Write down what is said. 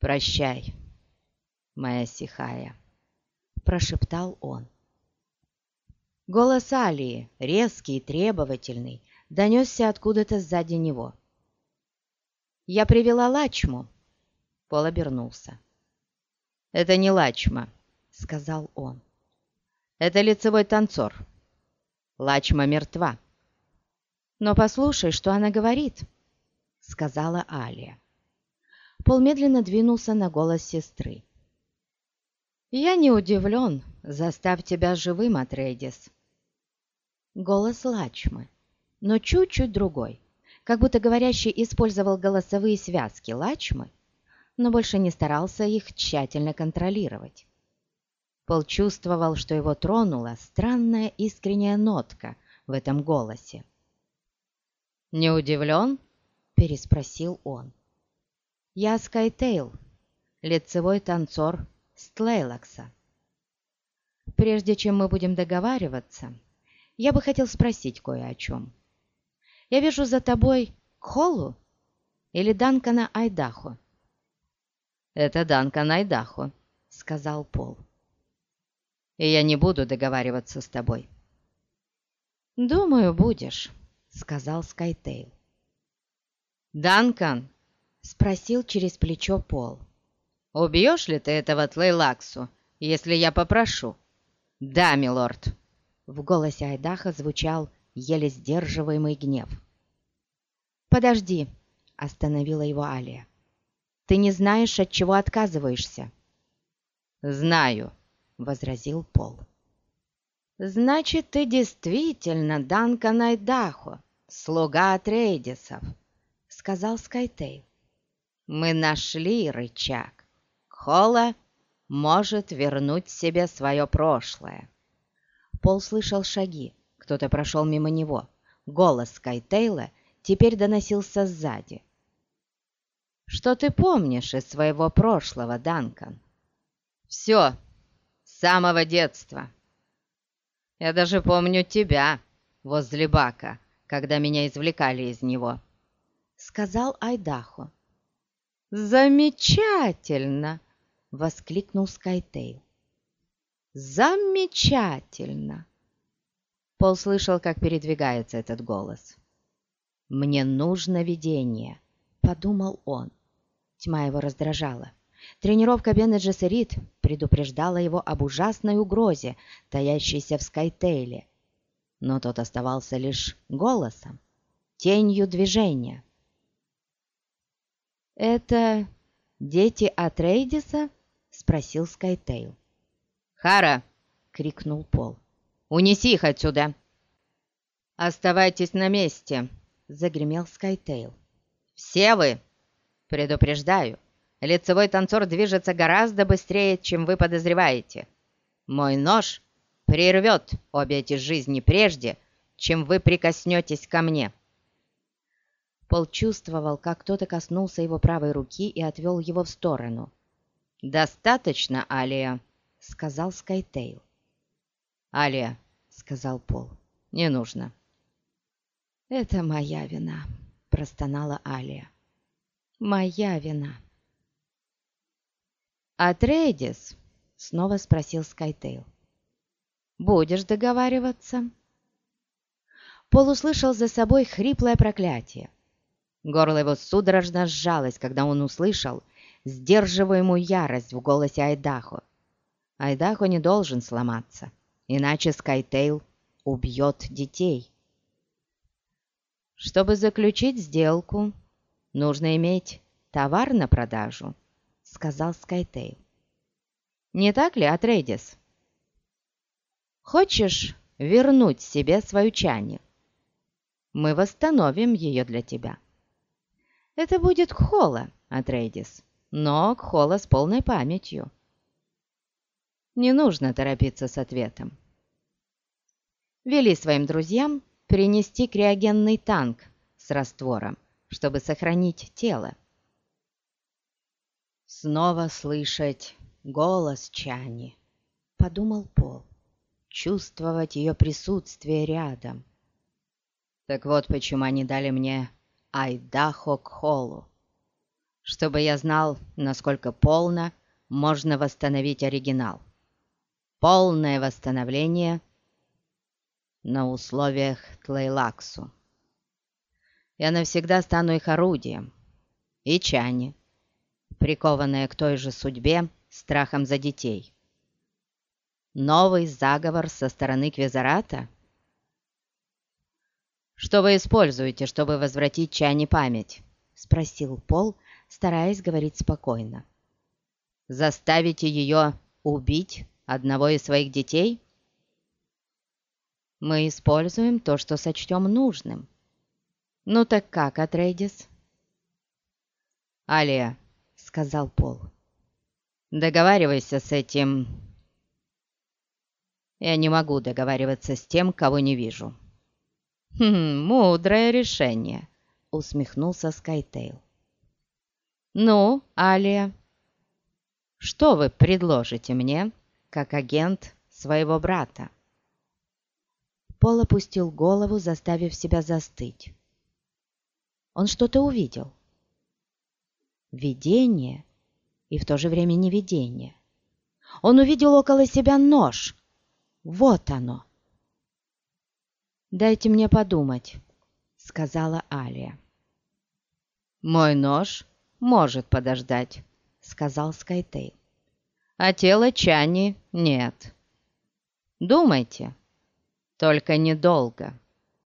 «Прощай, моя сихая», — прошептал он. Голос Алии, резкий и требовательный, донесся откуда-то сзади него. «Я привела Лачму!» Пол обернулся. «Это не Лачма», — сказал он. «Это лицевой танцор. Лачма мертва». «Но послушай, что она говорит», — сказала Алия. Пол медленно двинулся на голос сестры. «Я не удивлен. Заставь тебя живым, Атрейдис». Голос Лачмы, но чуть-чуть другой, как будто говорящий использовал голосовые связки Лачмы, но больше не старался их тщательно контролировать. Пол чувствовал, что его тронула странная искренняя нотка в этом голосе. «Не удивлен?» – переспросил он. «Я Скайтейл, лицевой танцор Стлейлакса. Прежде чем мы будем договариваться, я бы хотел спросить кое о чем. Я вижу за тобой Холлу или Данкана Айдахо?» «Это Данкан Айдахо», — сказал Пол. «И я не буду договариваться с тобой». «Думаю, будешь», — сказал Скайтейл. «Данкан?» — спросил через плечо Пол. «Убьешь ли ты этого Тлейлаксу, если я попрошу?» «Да, милорд!» В голосе Айдаха звучал еле сдерживаемый гнев. «Подожди!» — остановила его Алия. «Ты не знаешь, от чего отказываешься?» «Знаю!» — возразил Пол. «Значит, ты действительно Данкан Айдахо, слуга Атрейдисов», — сказал Скайтейл. «Мы нашли рычаг. Гхола может вернуть себе свое прошлое». Пол слышал шаги, кто-то прошел мимо него. Голос Скайтейла теперь доносился сзади. «Что ты помнишь из своего прошлого, Данкан?» «Все, с самого детства», я даже помню тебя возле бака, когда меня извлекали из него», — сказал Айдахо. «Замечательно!» — воскликнул Скайтейл. «Замечательно!» Пол слышал, как передвигается этот голос. «Мне нужно видение», — подумал он. Тьма его раздражала. Тренировка Бене Джессерит предупреждала его об ужасной угрозе, таящейся в Скайтейле. Но тот оставался лишь голосом, тенью движения. «Это дети Атрейдиса?» — спросил Скайтейл. «Хара!» — крикнул Пол. «Унеси их отсюда!» «Оставайтесь на месте!» — загремел Скайтейл. «Все вы! Предупреждаю, Лицевой танцор движется гораздо быстрее, чем вы подозреваете. Мой нож прервет обе эти жизни прежде, чем вы прикоснетесь ко мне». Пол чувствовал, как кто-то коснулся его правой руки и отвел его в сторону. «Достаточно, Алия», — сказал Скайтейл. «Алия», — сказал Пол, — «не нужно». «Это моя вина», — простонала Алия. «Моя вина». «Атрейдис?» — снова спросил Скайтейл. «Будешь договариваться?» Пол услышал за собой хриплое проклятие. Горло его судорожно сжалось, когда он услышал сдерживаемую ярость в голосе Айдахо. Айдахо не должен сломаться, иначе Скайтейл убьет детей. Чтобы заключить сделку, нужно иметь товар на продажу сказал Скайтейл. «Не так ли, Атрейдис? Хочешь вернуть себе свою Чани? Мы восстановим ее для тебя. Это будет Кхола, Атрейдис, но Кхола с полной памятью. Не нужно торопиться с ответом. Вели своим друзьям принести криогенный танк с раствором, чтобы сохранить тело снова слышать голос Чани, подумал Пол, чувствовать ее присутствие рядом. Так вот почему они дали мне Айдахо Кхолу. чтобы я знал, насколько полно можно восстановить оригинал. Полное восстановление на условиях Тлейлаксу. Я навсегда стану их орудием. И Чани, прикованная к той же судьбе, страхом за детей. Новый заговор со стороны Квизарата? «Что вы используете, чтобы возвратить Чани память?» — спросил Пол, стараясь говорить спокойно. «Заставите ее убить одного из своих детей?» «Мы используем то, что сочтем нужным. Ну так как, Атрейдис?» «Алия», — сказал Пол, — «договаривайся с этим...» «Я не могу договариваться с тем, кого не вижу». «Хм, мудрое решение», — усмехнулся Скайтейл. «Ну, Алия, что вы предложите мне, как агент своего брата?» Пол опустил голову, заставив себя застыть. Он что-то увидел. Видение и в то же время не видение. Он увидел около себя нож. Вот оно. «Дайте мне подумать», — сказала Алия. «Мой нож может подождать», — сказал Скайтейл. «А тело Чани нет. Думайте, только недолго».